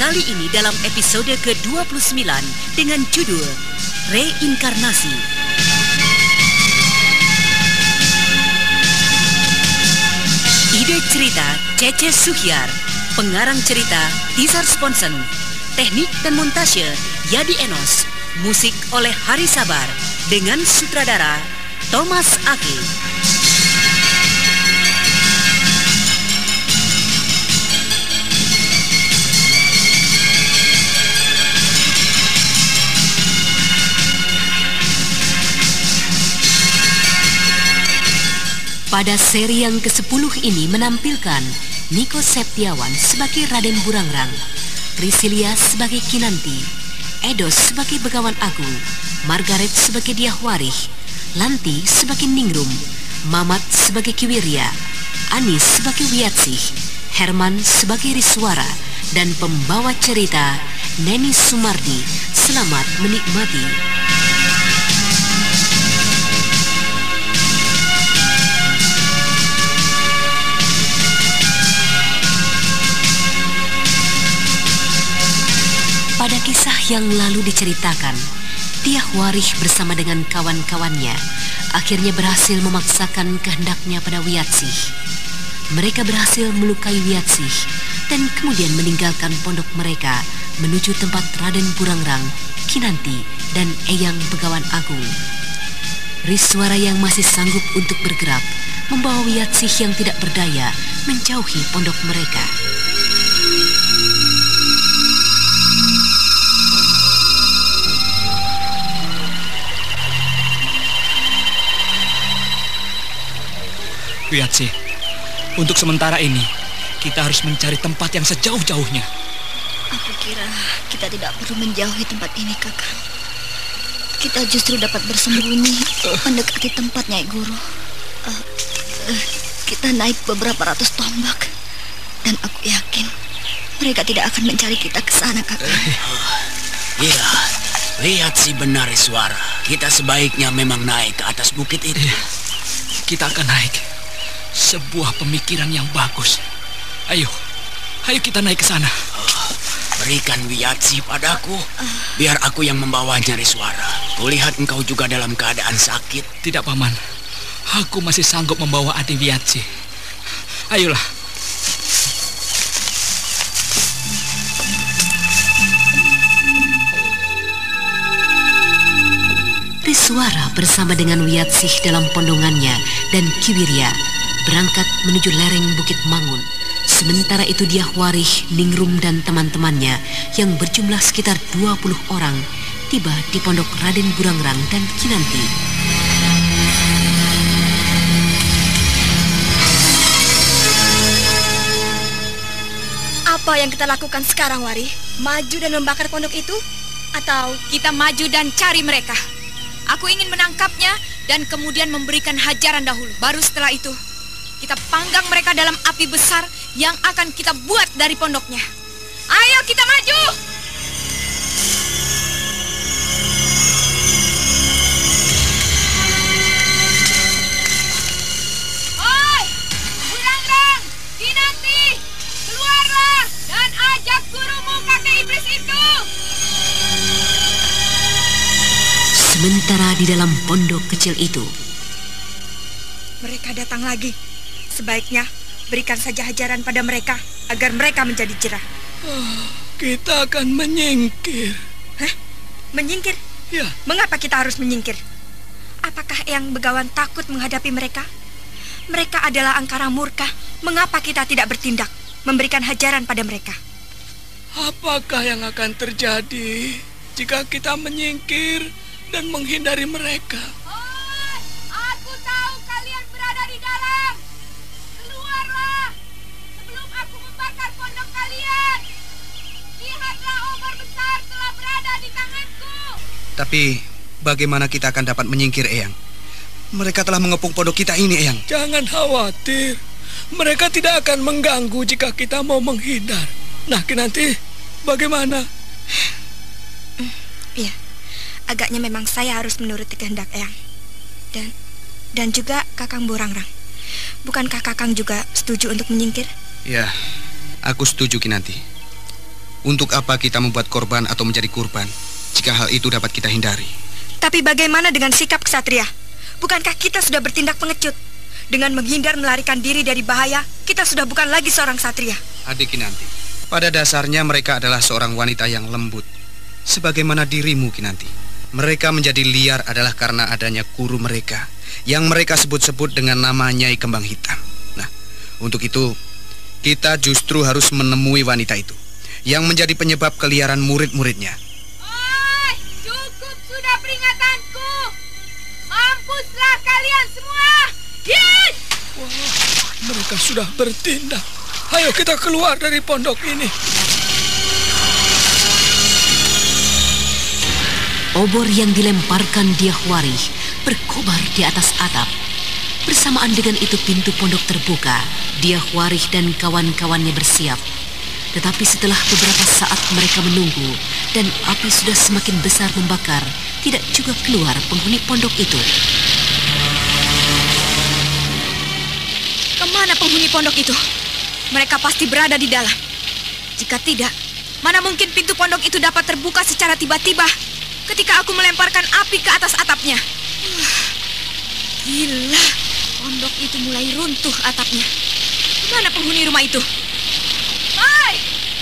kali ini dalam episode ke-29 dengan judul Reinkarnasi. Ide cerita Cece Suhyar, pengarang cerita Tizar Sponsen, teknik dan montase Yadi Enos, musik oleh Hari Sabar dengan sutradara Thomas Aki. Pada seri yang ke-10 ini menampilkan Niko Septiawan sebagai Raden Burangrang, Priscilia sebagai Kinanti, Edos sebagai Begawan Agung, Margaret sebagai Diahwarih, Lanti sebagai Ningrum, Mamat sebagai Kiwirya, Anis sebagai Wiatsih, Herman sebagai Riswara, dan pembawa cerita Neni Sumardi. Selamat menikmati. Kisah yang lalu diceritakan, Tiah Warih bersama dengan kawan-kawannya akhirnya berhasil memaksakan kehendaknya pada Wiyatsih. Mereka berhasil melukai Wiyatsih dan kemudian meninggalkan pondok mereka menuju tempat Raden Burangrang, Kinanti, dan Eyang Begawan Agung. Riswara yang masih sanggup untuk bergerak membawa Wiyatsih yang tidak berdaya menjauhi pondok mereka. Wiatsi, untuk sementara ini kita harus mencari tempat yang sejauh-jauhnya. Aku kira kita tidak perlu menjauhi tempat ini, Kakak. Kita justru dapat bersembunyi mendekati tempat Nyai Guru. Uh, uh, kita naik beberapa ratus tombak dan aku yakin mereka tidak akan mencari kita ke sana, Kakak. Iya, lihat si benar suara. Kita sebaiknya memang naik ke atas bukit itu. Iya, kita akan naik. Sebuah pemikiran yang bagus. Ayo, ayo kita naik ke sana. Oh, berikan Wiyatsi padaku, biar aku yang membawanya Riswara. Kulihat engkau juga dalam keadaan sakit. Tidak, Paman. Aku masih sanggup membawa adik Wiyatsi. Ayolah. Riswara bersama dengan Wiyatsih dalam pondongannya dan Kiwirya berangkat menuju lereng Bukit Mangun. Sementara itu dia Warih, Ningrum dan teman-temannya yang berjumlah sekitar 20 orang tiba di pondok Raden Burangrang dan Kinanti. Apa yang kita lakukan sekarang, Wari? Maju dan membakar pondok itu? Atau kita maju dan cari mereka? Aku ingin menangkapnya dan kemudian memberikan hajaran dahulu. Baru setelah itu, kita panggang mereka dalam api besar yang akan kita buat dari pondoknya. Ayo kita maju! Oi, Burangrang, Kinanti, keluarlah dan ajak gurumu kakek iblis itu. Sementara di dalam pondok kecil itu, mereka datang lagi. Sebaiknya berikan saja hajaran pada mereka agar mereka menjadi jerah. Oh, kita akan menyingkir. Hah? Menyingkir? Ya. Mengapa kita harus menyingkir? Apakah yang begawan takut menghadapi mereka? Mereka adalah angkara murka. Mengapa kita tidak bertindak, memberikan hajaran pada mereka? Apakah yang akan terjadi jika kita menyingkir dan menghindari mereka? Tapi bagaimana kita akan dapat menyingkir Eyang? Mereka telah mengepung pondok kita ini, Eyang. Jangan khawatir. Mereka tidak akan mengganggu jika kita mau menghindar. Nah, nanti bagaimana? Iya, agaknya memang saya harus menuruti kehendak Eyang. Dan dan juga Kakang Borangrang. Bukankah Kakang juga setuju untuk menyingkir? Ya, aku setuju Kinanti. Untuk apa kita membuat korban atau menjadi kurban jika hal itu dapat kita hindari? Tapi bagaimana dengan sikap kesatria? Bukankah kita sudah bertindak pengecut? Dengan menghindar melarikan diri dari bahaya, kita sudah bukan lagi seorang satria. Adik Kinanti, pada dasarnya mereka adalah seorang wanita yang lembut. Sebagaimana dirimu Kinanti. Mereka menjadi liar adalah karena adanya guru mereka yang mereka sebut-sebut dengan nama Nyai Kembang Hitam. Nah, untuk itu kita justru harus menemui wanita itu yang menjadi penyebab keliaran murid-muridnya. Oi, cukup sudah peringatanku. Mampuslah kalian semua. Yes! Wah, mereka sudah bertindak. Ayo kita keluar dari pondok ini. Obor yang dilemparkan Diahwari berkobar di atas atap. Bersamaan dengan itu pintu pondok terbuka. Diahwari dan kawan-kawannya bersiap. Tetapi setelah beberapa saat mereka menunggu dan api sudah semakin besar membakar, tidak juga keluar penghuni pondok itu. Ke mana penghuni pondok itu? Mereka pasti berada di dalam. Jika tidak, mana mungkin pintu pondok itu dapat terbuka secara tiba-tiba ketika aku melemparkan api ke atas atapnya. Gila, pondok itu mulai runtuh atapnya. Mana penghuni rumah itu?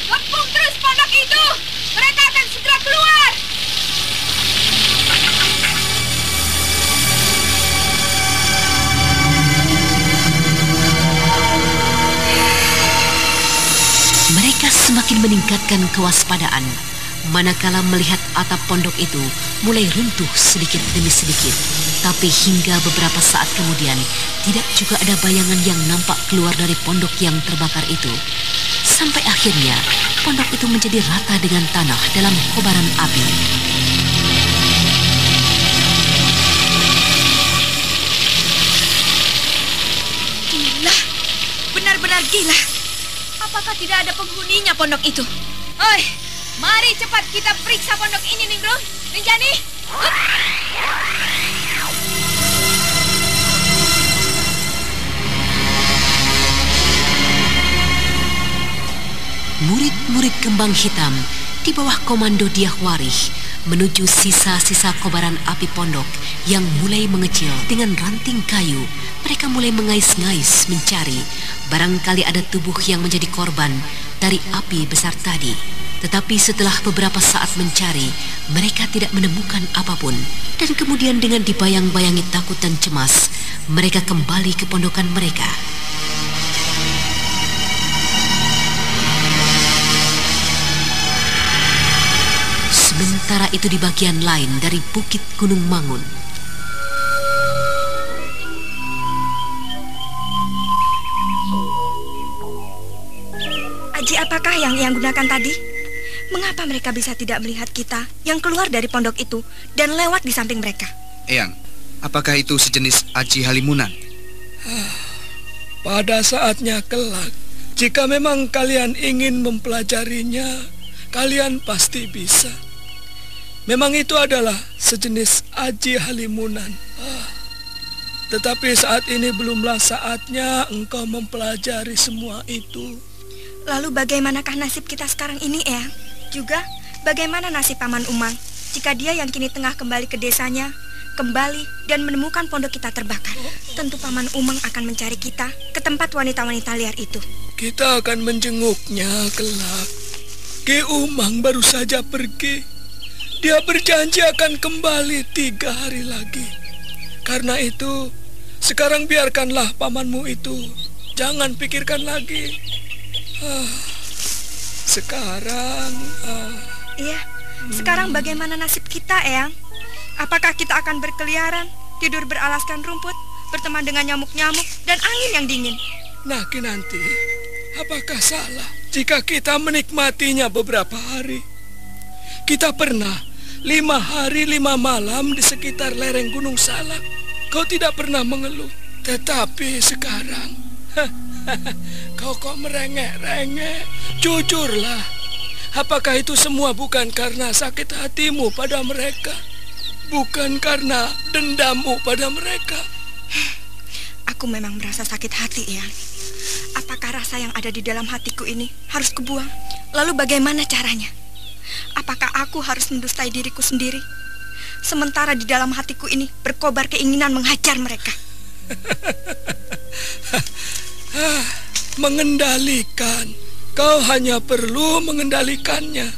Terus pondok itu. Mereka akan segera keluar. Mereka semakin meningkatkan kewaspadaan manakala melihat atap pondok itu mulai runtuh sedikit demi sedikit. Tapi hingga beberapa saat kemudian, tidak juga ada bayangan yang nampak keluar dari pondok yang terbakar itu. Sampai akhirnya, pondok itu menjadi rata dengan tanah dalam kobaran api. Gila, benar-benar gila. Apakah tidak ada penghuninya pondok itu? Oi, mari cepat kita periksa pondok ini, Ningrung. Rinjani. Hup. Murid-murid kembang hitam di bawah komando Diahwarih menuju sisa-sisa kobaran api pondok yang mulai mengecil dengan ranting kayu. Mereka mulai mengais-ngais mencari barangkali ada tubuh yang menjadi korban dari api besar tadi. Tetapi setelah beberapa saat mencari, mereka tidak menemukan apa pun. Dan kemudian dengan dibayang-bayangi takut dan cemas, mereka kembali ke pondokan mereka. Sementara itu di bagian lain dari Bukit Gunung Mangun, Aji apakah yang yang gunakan tadi? Mengapa mereka bisa tidak melihat kita yang keluar dari pondok itu dan lewat di samping mereka? Eyang, apakah itu sejenis aji halimunan? Pada saatnya kelak, jika memang kalian ingin mempelajarinya, kalian pasti bisa. Memang itu adalah sejenis aji halimunan. Ah, Tetapi saat ini belumlah saatnya engkau mempelajari semua itu. Lalu bagaimanakah nasib kita sekarang ini, Eyang? Juga bagaimana nasib Paman Umang jika dia yang kini tengah kembali ke desanya, kembali dan menemukan pondok kita terbakar? Tentu Paman Umang akan mencari kita ke tempat wanita-wanita liar itu. Kita akan menjenguknya kelak. Ki Umang baru saja pergi. Dia berjanji akan kembali tiga hari lagi. Karena itu, sekarang biarkanlah pamanmu itu. Jangan pikirkan lagi. Ah, sekarang, ah, Iya, sekarang bagaimana nasib kita, Eyang? Apakah kita akan berkeliaran, tidur beralaskan rumput, berteman dengan nyamuk-nyamuk dan angin yang dingin? nah nanti, apakah salah jika kita menikmatinya beberapa hari. Kita pernah lima hari lima malam di sekitar lereng Gunung Salak. Kau tidak pernah mengeluh. Tetapi sekarang, kau kok merengek-rengek. Jujurlah, apakah itu semua bukan karena sakit hatimu pada mereka? Bukan karena dendammu pada mereka? Aku memang merasa sakit hati, ya. Apakah rasa yang ada di dalam hatiku ini harus kubuang? Lalu bagaimana caranya? Apakah aku harus mendustai diriku sendiri? Sementara di dalam hatiku ini berkobar keinginan menghajar mereka. mengendalikan. Kau hanya perlu mengendalikannya.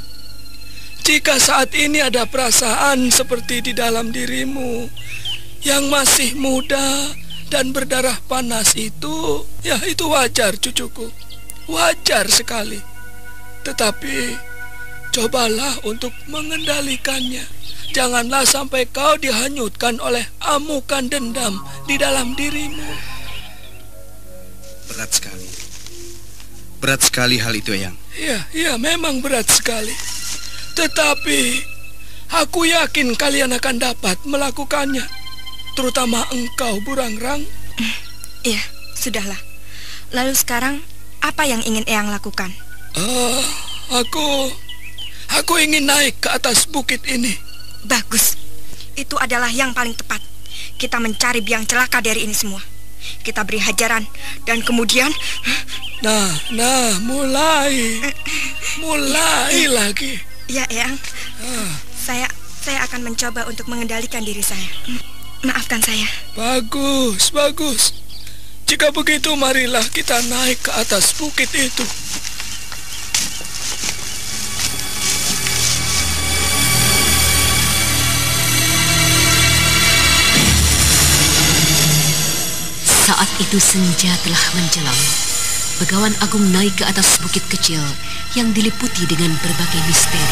Jika saat ini ada perasaan seperti di dalam dirimu yang masih muda dan berdarah panas itu, ya itu wajar cucuku. Wajar sekali. Tetapi Cobalah untuk mengendalikannya. Janganlah sampai kau dihanyutkan oleh amukan dendam di dalam dirimu. Berat sekali. Berat sekali hal itu, Yang. Iya, iya, memang berat sekali. Tetapi aku yakin kalian akan dapat melakukannya. Terutama engkau, Burangrang. Iya, sudahlah. Lalu sekarang apa yang ingin Eyang lakukan? Uh, aku Aku ingin naik ke atas bukit ini. Bagus. Itu adalah yang paling tepat. Kita mencari biang celaka dari ini semua. Kita beri hajaran dan kemudian Nah, nah, mulai. Mulai lagi. Ya, Eyang. Ah. Saya saya akan mencoba untuk mengendalikan diri saya. Maafkan saya. Bagus, bagus. Jika begitu, marilah kita naik ke atas bukit itu. Saat itu senja telah menjelang. Begawan Agung naik ke atas bukit kecil yang diliputi dengan berbagai misteri.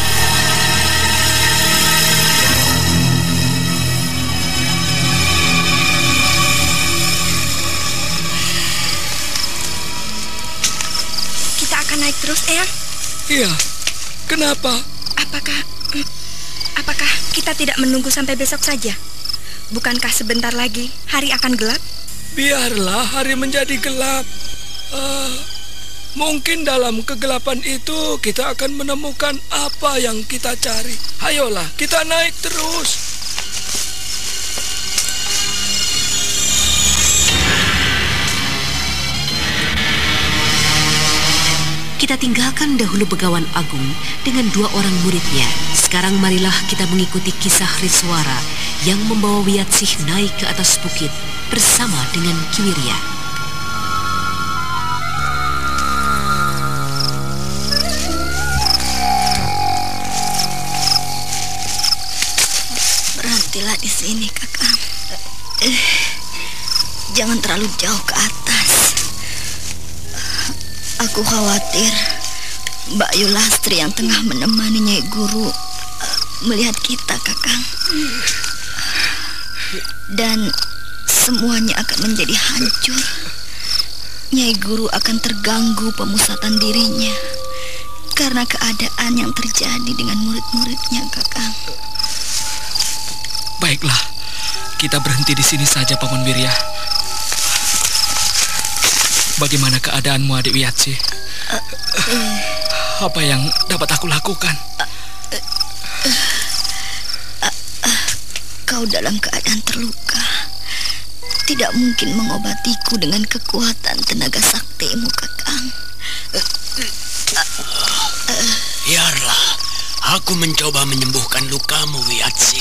Kita akan naik terus, Eyang? Iya. Kenapa? Apakah apakah kita tidak menunggu sampai besok saja? Bukankah sebentar lagi hari akan gelap? Biarlah hari menjadi gelap. Uh, mungkin dalam kegelapan itu kita akan menemukan apa yang kita cari. Ayolah, kita naik terus. Kita tinggalkan dahulu Begawan Agung dengan dua orang muridnya. Sekarang marilah kita mengikuti kisah Riswara yang membawa Wiyatsih naik ke atas bukit bersama dengan Kiwirya. Berhentilah di sini, Kakak. Eh, jangan terlalu jauh ke atas. Aku khawatir Mbak Yulastri yang tengah menemani Nyai Guru eh, melihat kita, Kakang. Dan semuanya akan menjadi hancur. Nyai Guru akan terganggu pemusatan dirinya karena keadaan yang terjadi dengan murid-muridnya, Kakang. Baiklah, kita berhenti di sini saja, Paman Wirya. Bagaimana keadaanmu, adik Wiyatsi? Uh, uh, Apa yang dapat aku lakukan? Uh, kau dalam keadaan terluka tidak mungkin mengobatiku dengan kekuatan tenaga saktimu, Kakang. Biarlah, aku mencoba menyembuhkan lukamu, Wiyatsi.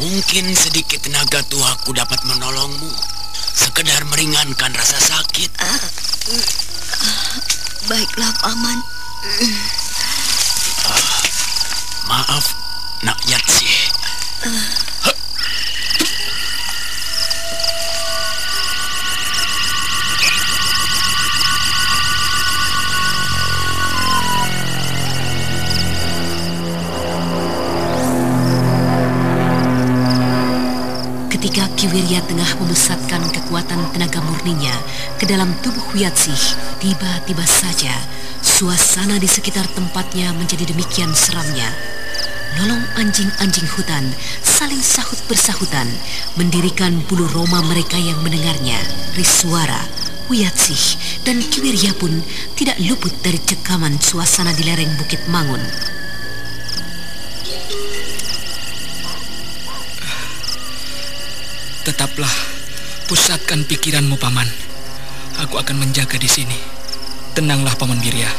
Mungkin sedikit tenaga tuaku dapat menolongmu. Sekedar meringankan rasa sakit. Baiklah, Paman. Maaf, Nak Yatsi. Ketika Kiwirya tengah memusatkan kekuatan tenaga murninya ke dalam tubuh Huyatsih, tiba-tiba saja Suasana di sekitar tempatnya menjadi demikian seramnya. Nolong anjing-anjing hutan saling sahut bersahutan mendirikan bulu roma mereka yang mendengarnya. Riswara, Wiyatsih, dan Kiwirya pun tidak luput dari cekaman suasana di lereng Bukit Mangun. Tetaplah, pusatkan pikiranmu, Paman. Aku akan menjaga di sini. Tenanglah, Paman Birya.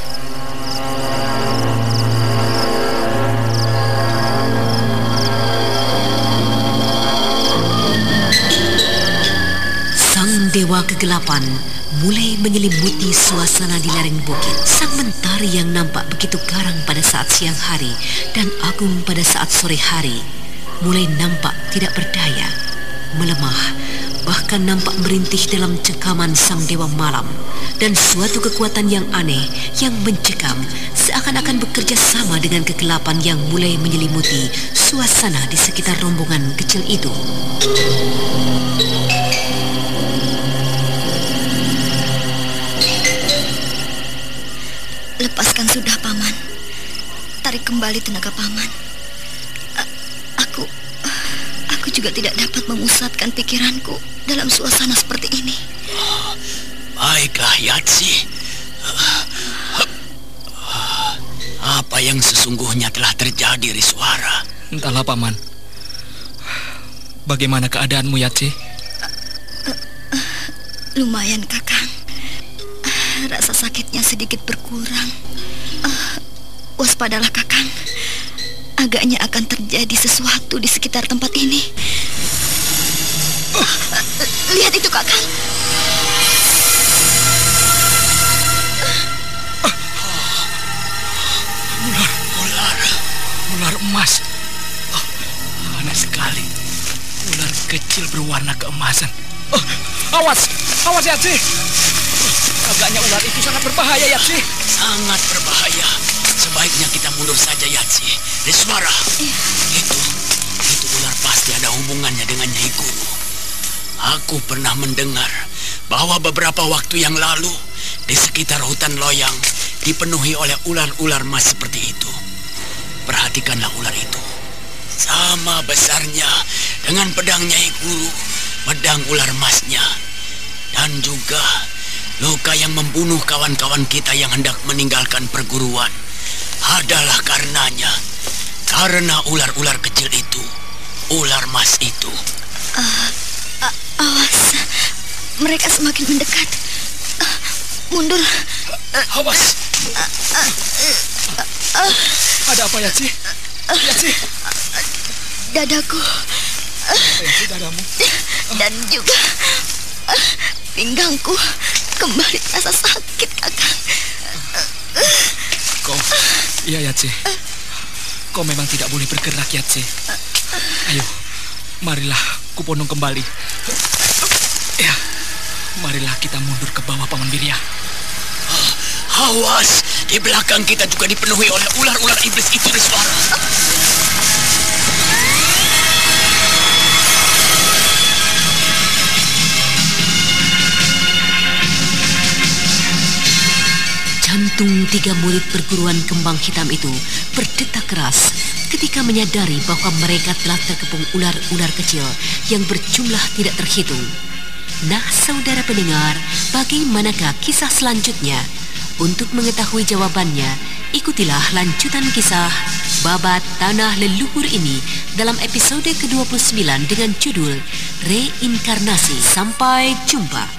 Sang dewa kegelapan mulai menyelimuti suasana di lereng bukit. Sang mentari yang nampak begitu garang pada saat siang hari dan agung pada saat sore hari mulai nampak tidak berdaya, melemah, bahkan nampak merintih dalam cekaman sang dewa malam. Dan suatu kekuatan yang aneh yang mencekam seakan-akan bekerja sama dengan kegelapan yang mulai menyelimuti suasana di sekitar rombongan kecil itu. Lepaskan sudah, Paman. Tarik kembali tenaga Paman. Aku juga tidak dapat memusatkan pikiranku dalam suasana seperti ini. Baiklah, Yatsi. Apa yang sesungguhnya telah terjadi, Riswara? Entahlah, Paman. Bagaimana keadaanmu, Yatsi? Lumayan, Kakang. Ah, Rasa sakitnya sedikit berkurang. Ah, waspadalah, Kakang. Agaknya akan terjadi sesuatu di sekitar tempat ini. Ah, Lihat itu, Kakang. Ular, ular, ular emas. Oh, aneh sekali. Ular kecil berwarna keemasan. Oh, awas, awas Yatsi. Oh, agaknya ular itu sangat berbahaya, Yatsi. Sangat berbahaya. Sebaiknya kita mundur saja, Yatsi. Riswara, itu, itu ular pasti ada hubungannya dengan Nyai Guru. Aku pernah mendengar bahwa beberapa waktu yang lalu di sekitar hutan loyang dipenuhi oleh ular-ular emas seperti itu. Perhatikanlah ular itu. Sama besarnya dengan pedang Nyai Guru, pedang ular emasnya. Dan juga luka yang membunuh kawan-kawan kita yang hendak meninggalkan perguruan adalah karenanya. Karena ular-ular kecil itu, ular emas itu. Awas, mereka semakin mendekat. Ah, Mundur. Awas. Ada apa, Yatsi? Yatsi, Dadaku Yatsi dadamu. dan juga pinggangku kembali terasa sakit, Kakang. Kau, iya Yatsi. Kau memang tidak boleh bergerak, Yatsi. Ayo, marilah kupondong kembali. Ya, marilah kita mundur ke bawah Paman Birya. Awas, di belakang kita juga dipenuhi oleh ular-ular iblis itu Riswara. Jantung tiga murid perguruan kembang hitam itu berdetak keras ketika menyadari bahwa mereka telah terkepung ular-ular kecil yang berjumlah tidak terhitung. Nah, saudara pendengar, bagaimanakah kisah selanjutnya? Untuk mengetahui jawabannya, ikutilah lanjutan kisah Babat Tanah Leluhur ini dalam episode ke-29 dengan judul Reinkarnasi. Sampai jumpa.